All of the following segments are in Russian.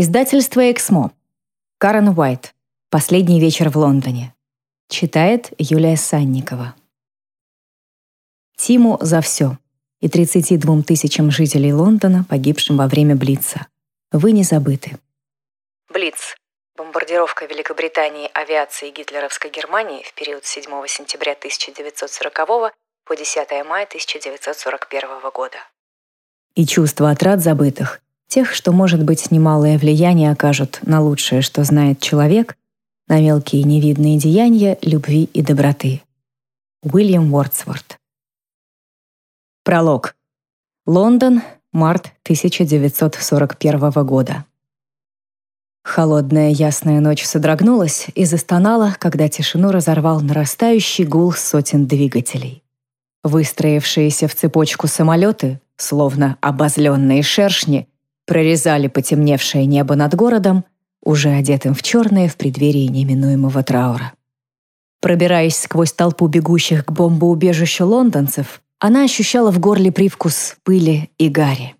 Издательство «Эксмо». Карен Уайт. «Последний вечер в Лондоне». Читает Юлия Санникова. Тиму за все. И 32 тысячам жителей Лондона, погибшим во время Блица. Вы не забыты. Блиц. Бомбардировка Великобритании авиацией гитлеровской Германии в период с 7 сентября 1940 по 10 мая 1941 года. И чувство отрад забытых Тех, что, может быть, немалое влияние окажут на лучшее, что знает человек, на мелкие невидные деяния любви и доброты. Уильям Уортсворт. Пролог. Лондон, март 1941 года. Холодная ясная ночь содрогнулась и застонала, когда тишину разорвал нарастающий гул сотен двигателей. Выстроившиеся в цепочку самолеты, словно обозленные шершни, прорезали потемневшее небо над городом, уже одетым в черное в преддверии неминуемого траура. Пробираясь сквозь толпу бегущих к бомбоубежищу лондонцев, она ощущала в горле привкус пыли и гари.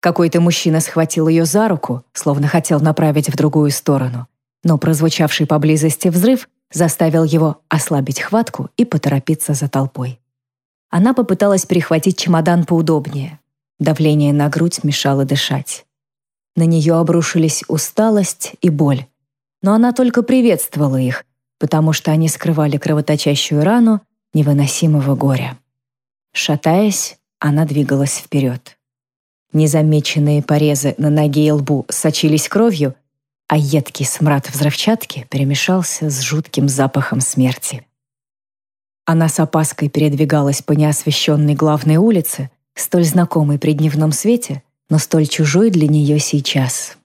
Какой-то мужчина схватил ее за руку, словно хотел направить в другую сторону, но прозвучавший поблизости взрыв заставил его ослабить хватку и поторопиться за толпой. Она попыталась перехватить чемодан поудобнее, Давление на грудь мешало дышать. На нее обрушились усталость и боль. Но она только приветствовала их, потому что они скрывали кровоточащую рану невыносимого горя. Шатаясь, она двигалась вперед. Незамеченные порезы на ноге и лбу сочились кровью, а едкий смрад взрывчатки перемешался с жутким запахом смерти. Она с опаской передвигалась по неосвещенной главной улице, столь знакомый при дневном свете, но столь чужой для нее сейчас.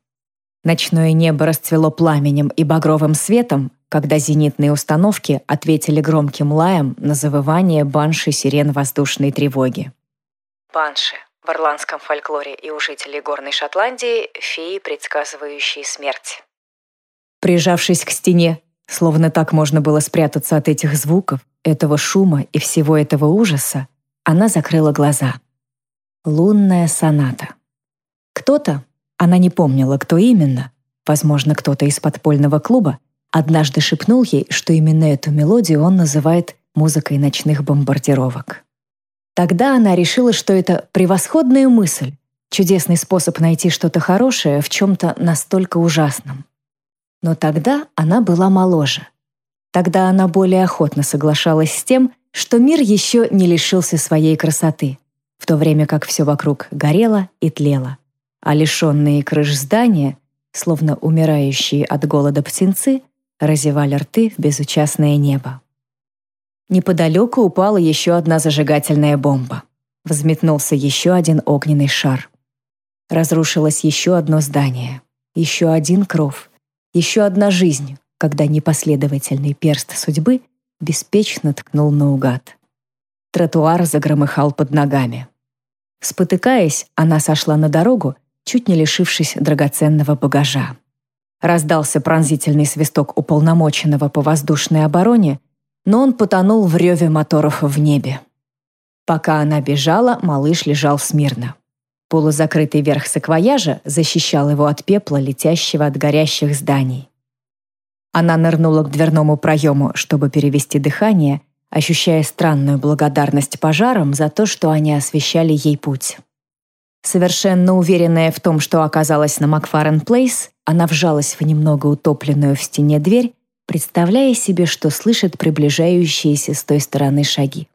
Ночное небо расцвело пламенем и багровым светом, когда зенитные установки ответили громким лаем на завывание банши сирен воздушной тревоги. Банши. В ирландском фольклоре и у жителей Горной Шотландии феи, предсказывающие смерть. Прижавшись к стене, словно так можно было спрятаться от этих звуков, этого шума и всего этого ужаса, она закрыла глаза. Лунная соната. Кто-то, она не помнила, кто именно, возможно, кто-то из подпольного клуба, однажды шепнул ей, что именно эту мелодию он называет музыкой ночных бомбардировок. Тогда она решила, что это превосходная мысль, чудесный способ найти что-то хорошее в чем-то настолько ужасном. Но тогда она была моложе. Тогда она более охотно соглашалась с тем, что мир еще не лишился своей красоты, в то время как все вокруг горело и тлело, а лишенные крыш здания, словно умирающие от голода птенцы, разевали рты в безучастное небо. Неподалеку упала еще одна зажигательная бомба. Взметнулся еще один огненный шар. Разрушилось еще одно здание, еще один кров, еще одна жизнь, когда непоследовательный перст судьбы беспечно ткнул наугад. Тротуар загромыхал под ногами. Спотыкаясь, она сошла на дорогу, чуть не лишившись драгоценного багажа. Раздался пронзительный свисток уполномоченного по воздушной обороне, но он потонул в реве моторов в небе. Пока она бежала, малыш лежал смирно. Полузакрытый верх саквояжа защищал его от пепла, летящего от горящих зданий. Она нырнула к дверному проему, чтобы перевести дыхание, ощущая странную благодарность пожарам за то, что они освещали ей путь. Совершенно уверенная в том, что оказалась на Макфарен Плейс, она вжалась в немного утопленную в стене дверь, представляя себе, что слышит приближающиеся с той стороны шаги.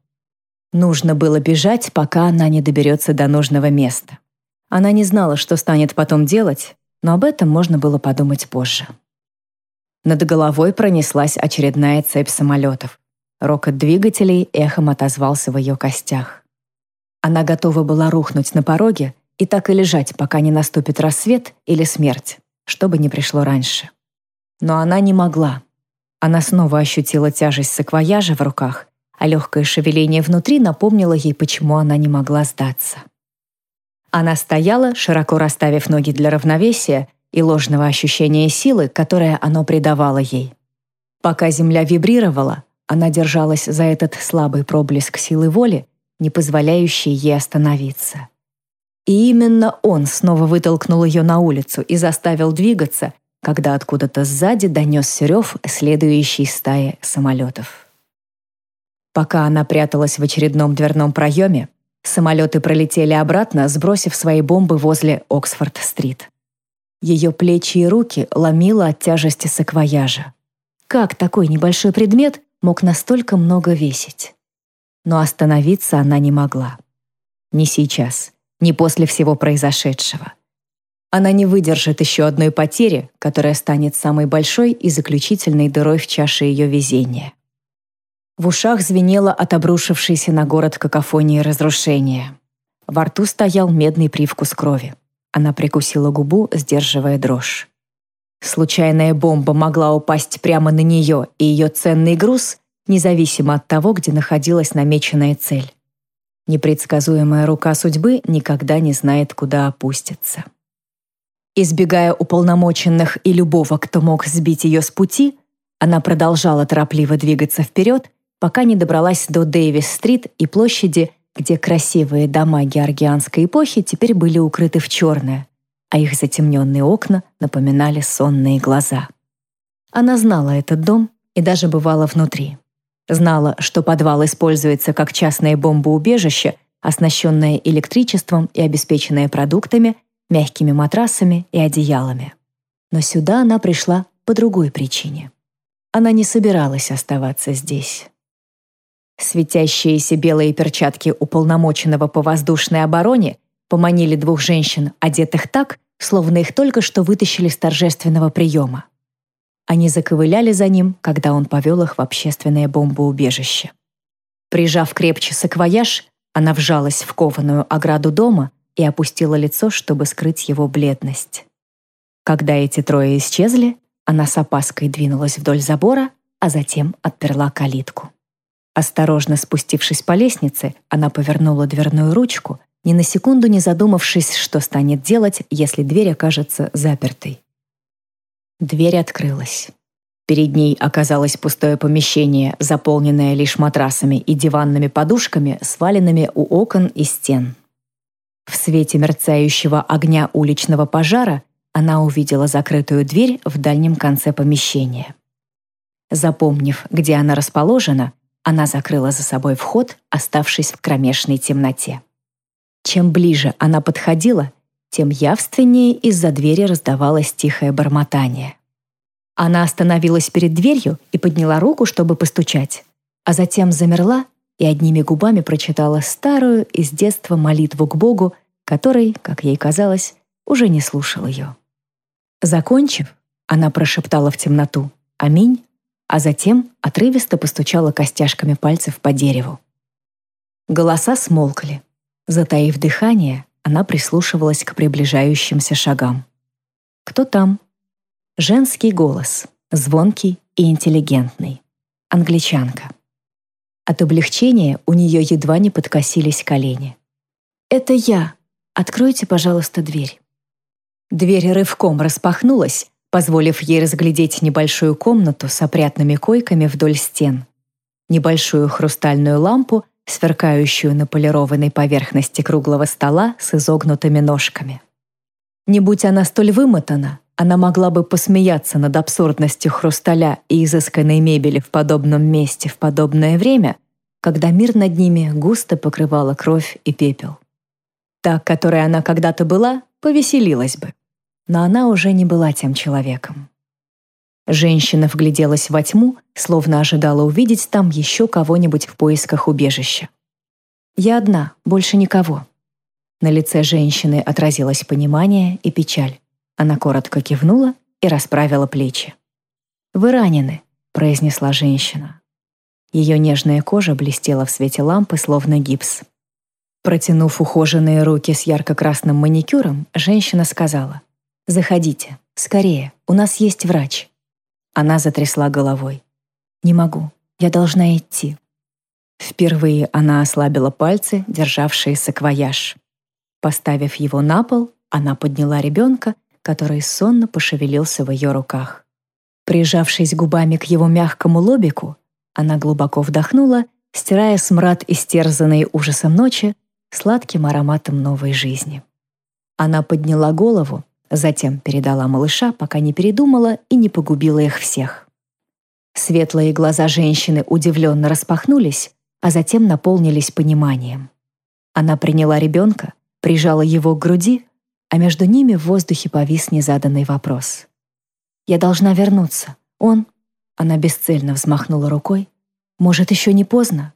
Нужно было бежать, пока она не доберется до нужного места. Она не знала, что станет потом делать, но об этом можно было подумать позже. Над головой пронеслась очередная цепь самолетов. Рокот двигателей эхом отозвался в ее костях. Она готова была рухнуть на пороге и так и лежать, пока не наступит рассвет или смерть, что бы ни пришло раньше. Но она не могла. Она снова ощутила тяжесть саквояжа в руках, а легкое шевеление внутри напомнило ей, почему она не могла сдаться. Она стояла, широко расставив ноги для равновесия и ложного ощущения силы, которое оно придавало ей. Пока земля вибрировала, она держалась за этот слабый проблеск силы воли, не позволяющий ей остановиться. И именно он снова вытолкнул ее на улицу и заставил двигаться, когда откуда-то сзади донесся рев следующей стаи самолетов. Пока она пряталась в очередном дверном проеме, самолеты пролетели обратно, сбросив свои бомбы возле Оксфорд-стрит. Ее плечи и руки ломило от тяжести саквояжа. Как такой небольшой предмет мог настолько много весить? Но остановиться она не могла. Не сейчас, не после всего произошедшего. Она не выдержит еще одной потери, которая станет самой большой и заключительной дырой в чаше ее везения. В ушах звенело от обрушившейся на город какофонии разрушения. Во рту стоял медный привкус крови. Она прикусила губу, сдерживая дрожь. Случайная бомба могла упасть прямо на нее и ее ценный груз, независимо от того, где находилась намеченная цель. Непредсказуемая рука судьбы никогда не знает, куда опуститься. Избегая уполномоченных и любого, кто мог сбить ее с пути, она продолжала торопливо двигаться вперед, пока не добралась до Дэвис-стрит и площади, где красивые дома георгианской эпохи теперь были укрыты в черное, а их затемненные окна напоминали сонные глаза. Она знала этот дом и даже бывала внутри. Знала, что подвал используется как частное бомбоубежище, оснащенное электричеством и обеспеченное продуктами, мягкими матрасами и одеялами. Но сюда она пришла по другой причине. Она не собиралась оставаться здесь. Светящиеся белые перчатки уполномоченного по воздушной обороне поманили двух женщин, одетых так, словно их только что вытащили с торжественного приема. Они заковыляли за ним, когда он повел их в общественное бомбоубежище. Прижав крепче саквояж, она вжалась в кованую ограду дома и опустила лицо, чтобы скрыть его бледность. Когда эти трое исчезли, она с опаской двинулась вдоль забора, а затем отперла калитку. Осторожно спустившись по лестнице, она повернула дверную ручку, ни на секунду не задумавшись, что станет делать, если дверь окажется запертой. Дверь открылась. Перед ней оказалось пустое помещение, заполненное лишь матрасами и диванными подушками, сваленными у окон и стен. В свете мерцающего огня уличного пожара она увидела закрытую дверь в дальнем конце помещения. Запомнив, где она расположена, она закрыла за собой вход, оставшись в кромешной темноте. Чем ближе она подходила, тем явственнее из-за двери раздавалось тихое бормотание. Она остановилась перед дверью и подняла руку, чтобы постучать, а затем замерла и одними губами прочитала старую из детства молитву к Богу, который, как ей казалось, уже не слушал ее. Закончив, она прошептала в темноту «Аминь», а затем отрывисто постучала костяшками пальцев по дереву. Голоса смолкли. Затаив дыхание, она прислушивалась к приближающимся шагам. «Кто там?» Женский голос, звонкий и интеллигентный. Англичанка. От облегчения у нее едва не подкосились колени. «Это я. Откройте, пожалуйста, дверь». Дверь рывком распахнулась, позволив ей разглядеть небольшую комнату с опрятными койками вдоль стен, небольшую хрустальную лампу, сверкающую на полированной поверхности круглого стола с изогнутыми ножками. Не будь она столь вымотана, она могла бы посмеяться над абсурдностью хрусталя и изысканной мебели в подобном месте в подобное время, когда мир над ними густо покрывала кровь и пепел. Та, которой она когда-то была, повеселилась бы но она уже не была тем человеком. Женщина вгляделась во тьму, словно ожидала увидеть там еще кого-нибудь в поисках убежища. «Я одна, больше никого». На лице женщины отразилось понимание и печаль. Она коротко кивнула и расправила плечи. «Вы ранены», — произнесла женщина. Ее нежная кожа блестела в свете лампы, словно гипс. Протянув ухоженные руки с ярко-красным маникюром, женщина сказала — «Заходите, скорее, у нас есть врач». Она затрясла головой. «Не могу, я должна идти». Впервые она ослабила пальцы, державшие саквояж. Поставив его на пол, она подняла ребенка, который сонно пошевелился в ее руках. Прижавшись губами к его мягкому лобику, она глубоко вдохнула, стирая смрад истерзанной ужасом ночи сладким ароматом новой жизни. Она подняла голову, затем передала малыша, пока не передумала и не погубила их всех. Светлые глаза женщины удивленно распахнулись, а затем наполнились пониманием. Она приняла ребенка, прижала его к груди, а между ними в воздухе повис незаданный вопрос. «Я должна вернуться. Он...» Она бесцельно взмахнула рукой. «Может, еще не поздно?»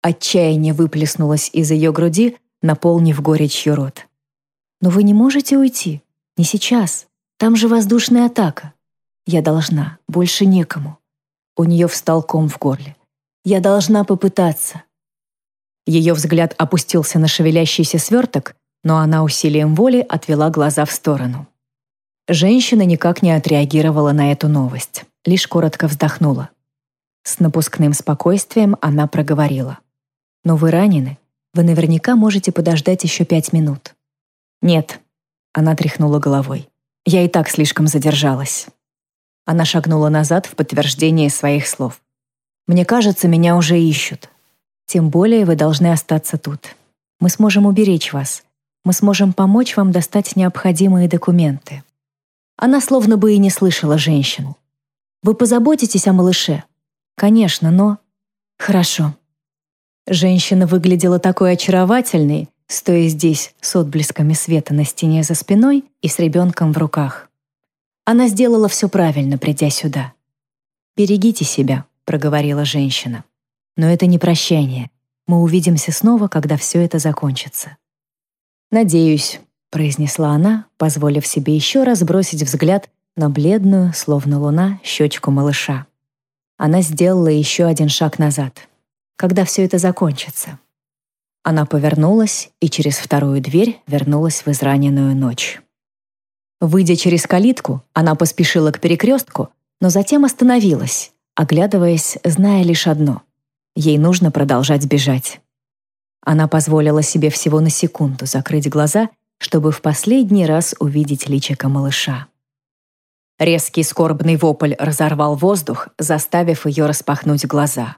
Отчаяние выплеснулось из ее груди, наполнив горечью рот. «Но вы не можете уйти. Не сейчас. Там же воздушная атака. Я должна. Больше некому». У нее встал ком в горле. «Я должна попытаться». Ее взгляд опустился на шевелящийся сверток, но она усилием воли отвела глаза в сторону. Женщина никак не отреагировала на эту новость, лишь коротко вздохнула. С напускным спокойствием она проговорила. «Но вы ранены. Вы наверняка можете подождать еще пять минут». «Нет», — она тряхнула головой. «Я и так слишком задержалась». Она шагнула назад в подтверждение своих слов. «Мне кажется, меня уже ищут. Тем более вы должны остаться тут. Мы сможем уберечь вас. Мы сможем помочь вам достать необходимые документы». Она словно бы и не слышала женщину. «Вы позаботитесь о малыше?» «Конечно, но...» «Хорошо». Женщина выглядела такой очаровательной, стоя здесь с отблесками света на стене за спиной и с ребенком в руках. Она сделала все правильно, придя сюда. «Берегите себя», — проговорила женщина. «Но это не прощание. Мы увидимся снова, когда все это закончится». «Надеюсь», — произнесла она, позволив себе еще раз бросить взгляд на бледную, словно луна, щечку малыша. Она сделала еще один шаг назад. «Когда все это закончится?» Она повернулась и через вторую дверь вернулась в израненную ночь. Выйдя через калитку, она поспешила к перекрестку, но затем остановилась, оглядываясь, зная лишь одно — ей нужно продолжать бежать. Она позволила себе всего на секунду закрыть глаза, чтобы в последний раз увидеть личико малыша. Резкий скорбный вопль разорвал воздух, заставив ее распахнуть глаза.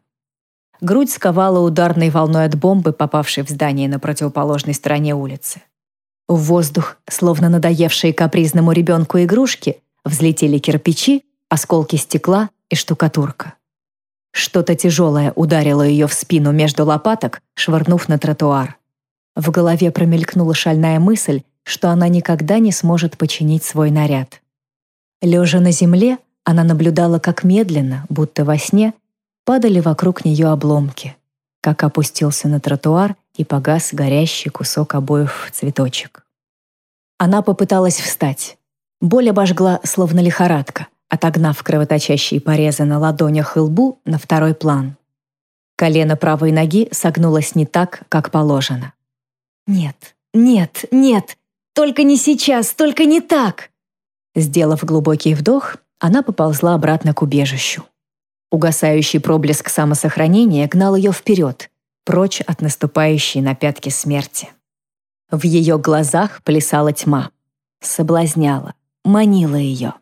Грудь сковала ударной волной от бомбы, попавшей в здание на противоположной стороне улицы. В воздух, словно надоевшие капризному ребенку игрушки, взлетели кирпичи, осколки стекла и штукатурка. Что-то тяжелое ударило ее в спину между лопаток, швырнув на тротуар. В голове промелькнула шальная мысль, что она никогда не сможет починить свой наряд. Лежа на земле, она наблюдала, как медленно, будто во сне, падали вокруг нее обломки, как опустился на тротуар и погас горящий кусок обоев в цветочек. Она попыталась встать. Боль обожгла, словно лихорадка, отогнав кровоточащие порезы на ладонях и лбу на второй план. Колено правой ноги согнулось не так, как положено. «Нет, нет, нет! Только не сейчас, только не так!» Сделав глубокий вдох, она поползла обратно к убежищу. Угасающий проблеск самосохранения гнал ее вперед, прочь от наступающей на пятки смерти. В ее глазах плясала тьма, соблазняла, манила ее.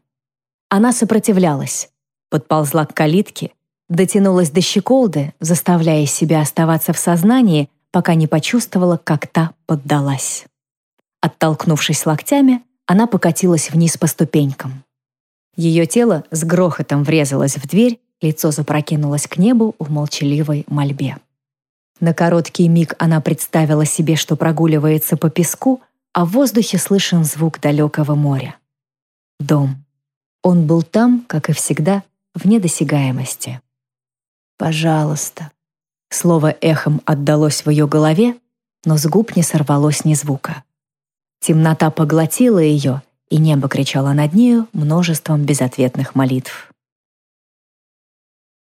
Она сопротивлялась, подползла к калитке, дотянулась до щеколды, заставляя себя оставаться в сознании, пока не почувствовала, как та поддалась. Оттолкнувшись локтями, она покатилась вниз по ступенькам. Ее тело с грохотом врезалось в дверь, лицо запрокинулось к небу в молчаливой мольбе. На короткий миг она представила себе, что прогуливается по песку, а в воздухе слышен звук далекого моря. Дом. Он был там, как и всегда, вне досягаемости. «Пожалуйста». Слово эхом отдалось в ее голове, но с губ не сорвалось ни звука. Темнота поглотила ее, и небо кричало над нею множеством безответных молитв.